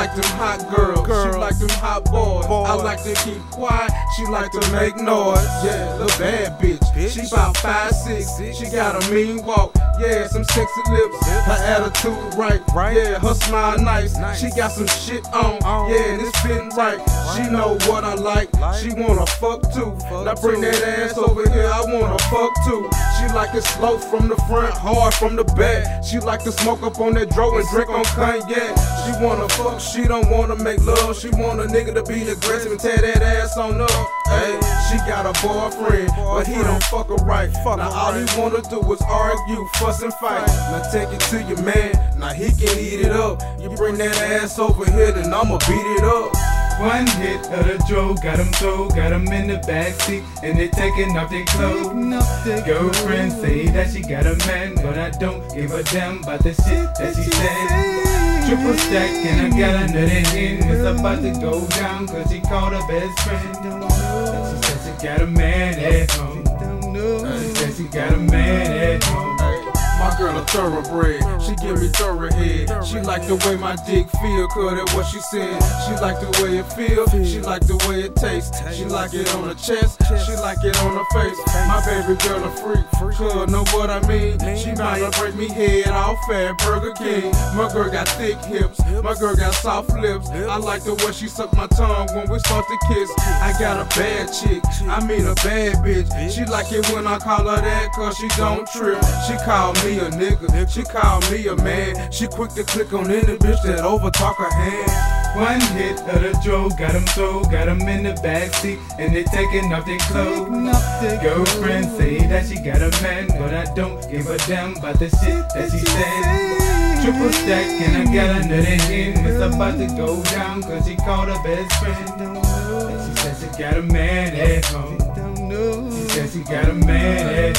like them hot girls. She like them hot boys. I like to keep quiet. She like to make noise. Yeah, the bad bitch. She about five six. She got a mean walk. Yeah, some sexy lips. Her attitude right. Yeah, her smile nice. She got some shit on. Yeah, and it's fitting right. She know what I like. She wanna fuck too. Now bring that ass over here. I wanna fuck too. She like it slow from the front, hard from the back. She like to smoke up on that dro and drink on cognac. She wanna fuck, she don't wanna make love. She want a nigga to be aggressive and tear that ass on up. Hey, she got a boyfriend, but he don't fuck her right. Now all he wanna do is argue, fuss and fight. Now take it to your man, now he can eat it up. You bring that ass over here, then I'ma beat it up. One hit of the Joe, got him throw, got him in the backseat, and they taking off their clothes. Girlfriend say that she got a man, but I don't give a damn about the shit that she said. Triple stack, and I got another in. It's about to go down, cause she called her best friend. Got a man at home. Uh, she said she got a man at home. Girl a thoroughbred, she give me thorough head. She like the way my dick feel, cause that's what she said. She like the way it feel, she like the way it tastes. She like it on her chest, she like it on her face. My baby girl a freak, cause know what I mean. She might break me head off at Burger King. My girl got thick hips, my girl got soft lips. I like the way she suck my tongue when we start to kiss. I got a bad chick, I mean a bad bitch. She like it when I call her that, cause she don't trip. She call me a nigga, she call me a man. She quick to click on any bitch that overtalk her hand. One hit of the Joe, got him throw, got him in the backseat, and they taking off their clothes. Girlfriend say that she got a man, but I don't give a damn about the shit that she said. Triple stack, and I got another in. It's about to go down, cause she called her best friend. And she said she got a man at home. She said she got a man at home.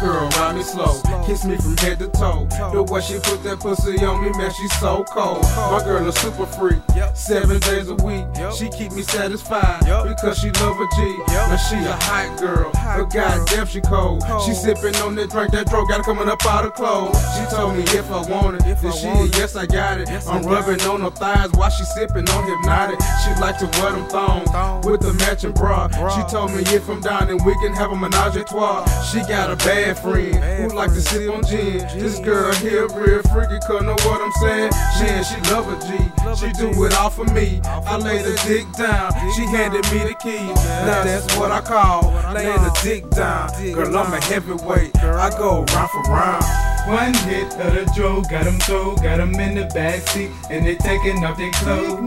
Girl ride me slow, kiss me from head to toe. The way she put that pussy on me, man, she so cold. My girl a super freak, seven days a week. She keep me satisfied because she love a G. Now she a hot girl, but goddamn she cold. She sipping on that drink, that dro got her coming up out of clothes. She told me if I want it, then she yes I got it. I'm rubbing on her thighs while she sipping on Hpnotiq. She like to wear them thongs with the matching bra. She told me if I'm down, then we can have a menage a trois. She got a bad friend who like to sip on gin. This girl here real freaky, cause know what I'm saying? Man, she love a G. She do it all for me. I laid the dick down. She handed me the key. Now that's what I call laying the dick down. Girl, I'm a heavyweight. I go round for round. One hit of the Joe, got him throw, got him in the backseat, and they taking off their clothes.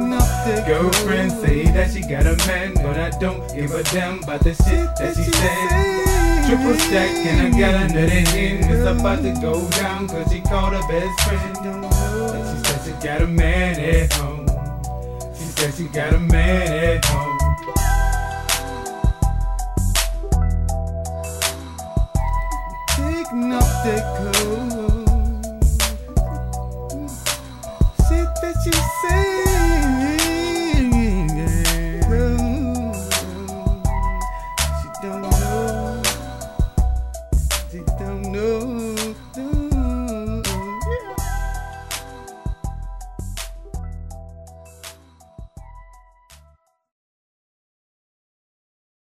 Girlfriend say that she got a man, but I don't give a damn about the shit that she said. Triple stack, and I got another in. It's about to go down, cause she called her best friend. And she said she got a man at home. She said she got a man at home. Taking off their clothes. Shit that you say.